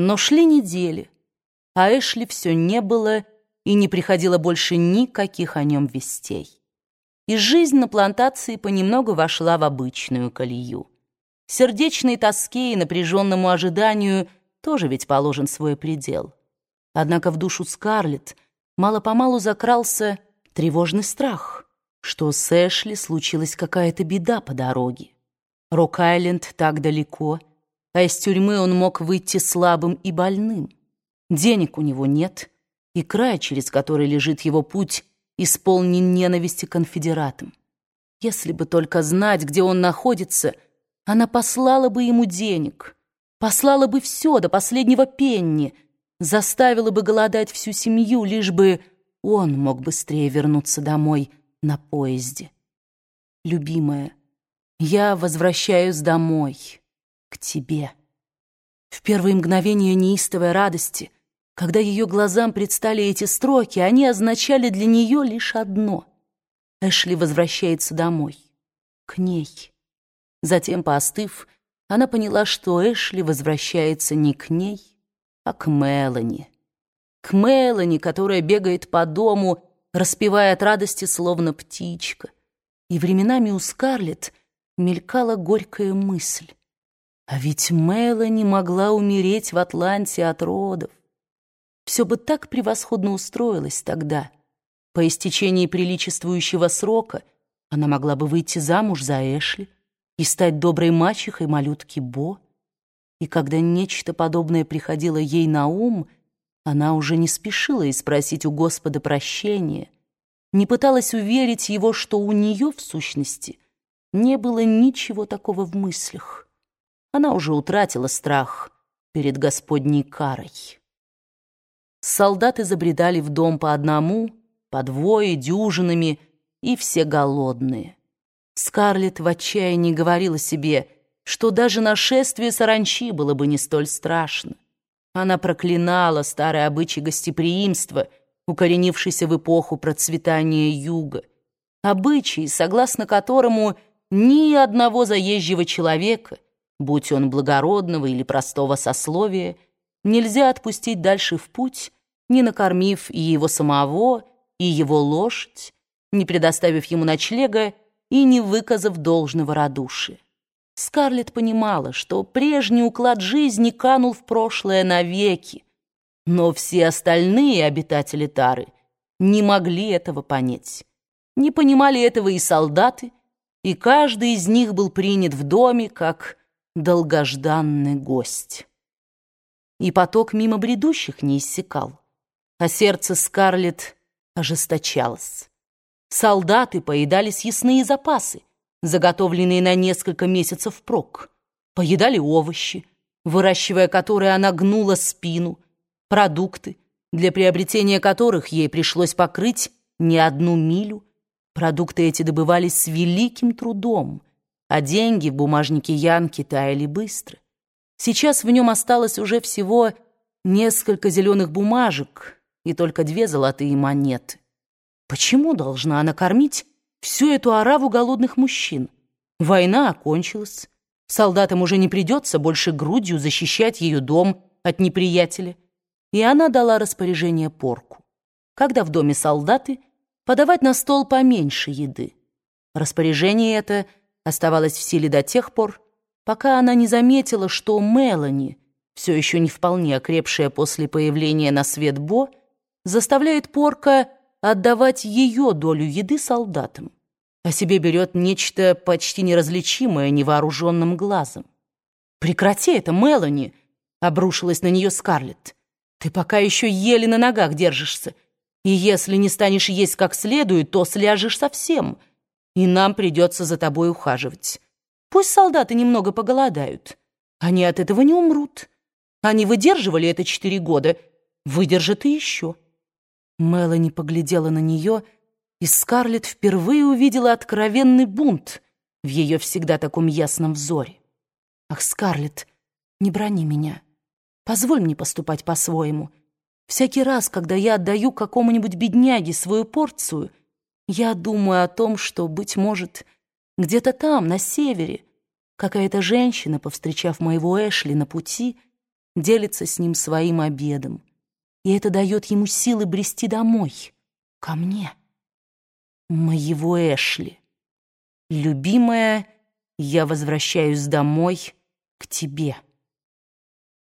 Но шли недели, а Эшли все не было и не приходило больше никаких о нем вестей. И жизнь на плантации понемногу вошла в обычную колею. Сердечной тоске и напряженному ожиданию тоже ведь положен свой предел. Однако в душу Скарлетт мало-помалу закрался тревожный страх, что с Эшли случилась какая-то беда по дороге. Рок-Айленд так далеко, а из тюрьмы он мог выйти слабым и больным. Денег у него нет, и край, через который лежит его путь, исполнен ненависти конфедератам. Если бы только знать, где он находится, она послала бы ему денег, послала бы все до последнего пенни, заставила бы голодать всю семью, лишь бы он мог быстрее вернуться домой на поезде. Любимая, я возвращаюсь домой, к тебе. В первые мгновения неистовой радости, когда ее глазам предстали эти строки, они означали для нее лишь одно. Эшли возвращается домой, к ней. Затем, поостыв, она поняла, что Эшли возвращается не к ней, а к Мелани. К Мелани, которая бегает по дому, распевая от радости, словно птичка. И временами у Скарлетт мелькала горькая мысль. А ведь Мелани могла умереть в Атланте от родов. Все бы так превосходно устроилось тогда. По истечении приличествующего срока она могла бы выйти замуж за Эшли и стать доброй мачехой малютки Бо. И когда нечто подобное приходило ей на ум, она уже не спешила и спросить у Господа прощения, не пыталась уверить его, что у нее, в сущности, не было ничего такого в мыслях. Она уже утратила страх перед Господней карой. Солдаты забредали в дом по одному, по двое, дюжинами, и все голодные. Скарлетт в отчаянии говорила себе, что даже нашествие саранчи было бы не столь страшно. Она проклинала старый обычай гостеприимства, укоренившийся в эпоху процветания юга. Обычай, согласно которому ни одного заезжего человека, будь он благородного или простого сословия, нельзя отпустить дальше в путь, не накормив и его самого, и его лошадь, не предоставив ему ночлега и не выказав должного радушия. Скарлетт понимала, что прежний уклад жизни канул в прошлое навеки, но все остальные обитатели Тары не могли этого понять. Не понимали этого и солдаты, и каждый из них был принят в доме как долгожданный гость и поток мимо бредущих не иссякал, а сердце Скарлетт ожесточалось. Солдаты поедали съестные запасы, заготовленные на несколько месяцев впрок, поедали овощи, выращивая которые она гнула спину, продукты, для приобретения которых ей пришлось покрыть не одну милю. Продукты эти добывались с великим трудом, а деньги в бумажнике Янки таяли быстро. Сейчас в нем осталось уже всего несколько зеленых бумажек и только две золотые монеты. Почему должна она кормить всю эту ораву голодных мужчин? Война окончилась. Солдатам уже не придется больше грудью защищать ее дом от неприятеля. И она дала распоряжение порку. Когда в доме солдаты, подавать на стол поменьше еды. Распоряжение это оставалось в силе до тех пор, пока она не заметила, что Мелани, все еще не вполне окрепшая после появления на свет Бо, заставляет Порка отдавать ее долю еды солдатам, а себе берет нечто почти неразличимое невооруженным глазом. «Прекрати это, Мелани!» — обрушилась на нее Скарлетт. «Ты пока еще еле на ногах держишься, и если не станешь есть как следует, то сляжешь совсем, и нам придется за тобой ухаживать». Пусть солдаты немного поголодают. Они от этого не умрут. Они выдерживали это четыре года, выдержат и еще. Мелани поглядела на нее, и Скарлетт впервые увидела откровенный бунт в ее всегда таком ясном взоре. «Ах, Скарлетт, не брони меня. Позволь мне поступать по-своему. Всякий раз, когда я отдаю какому-нибудь бедняге свою порцию, я думаю о том, что, быть может, где-то там, на севере, какая-то женщина, повстречав моего Эшли на пути, делится с ним своим обедом. И это дает ему силы брести домой, ко мне, моего Эшли. Любимая, я возвращаюсь домой к тебе.